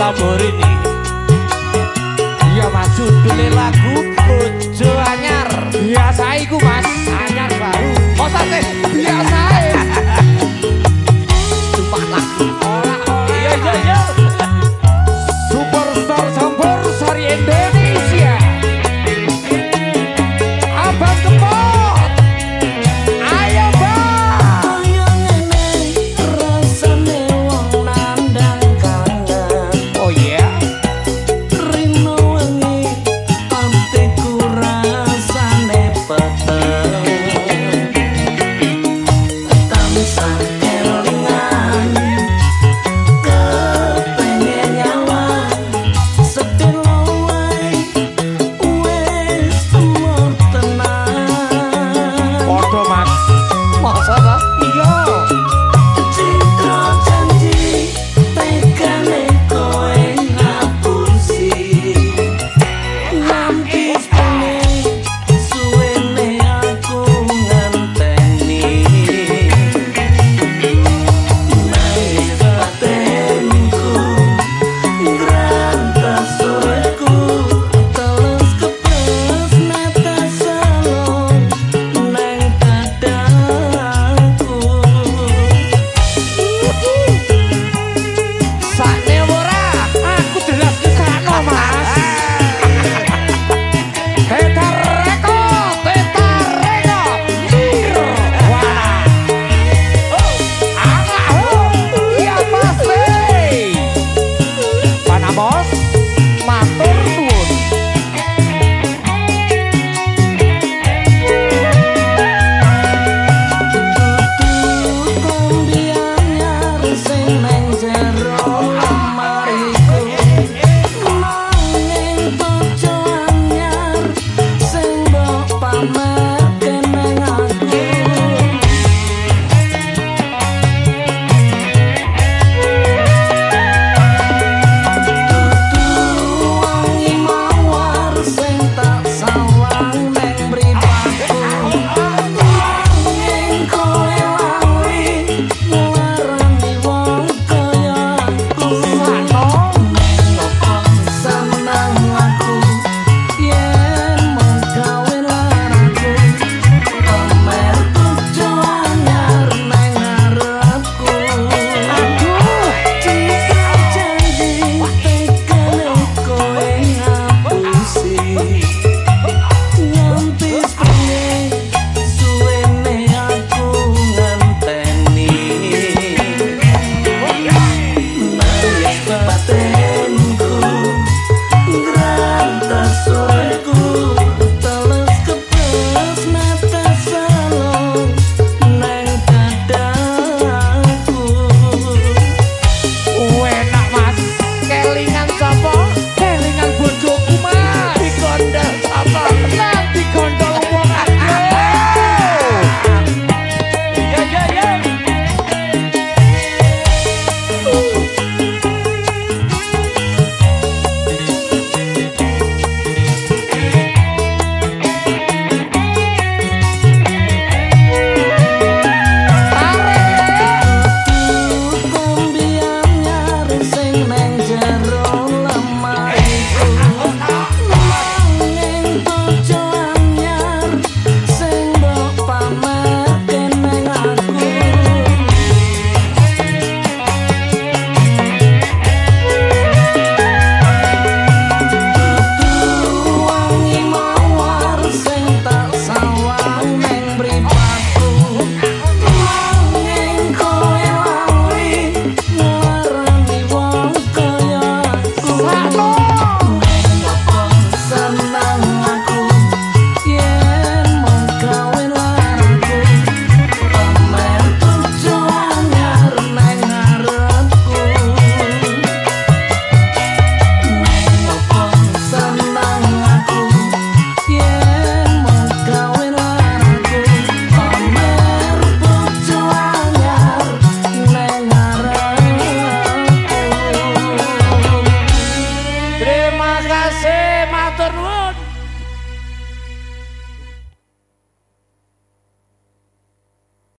Lamborghini Iya mas judulnya lagu Bojo Anyar. Biasa iku mas. Anyar baru. Oh. mama.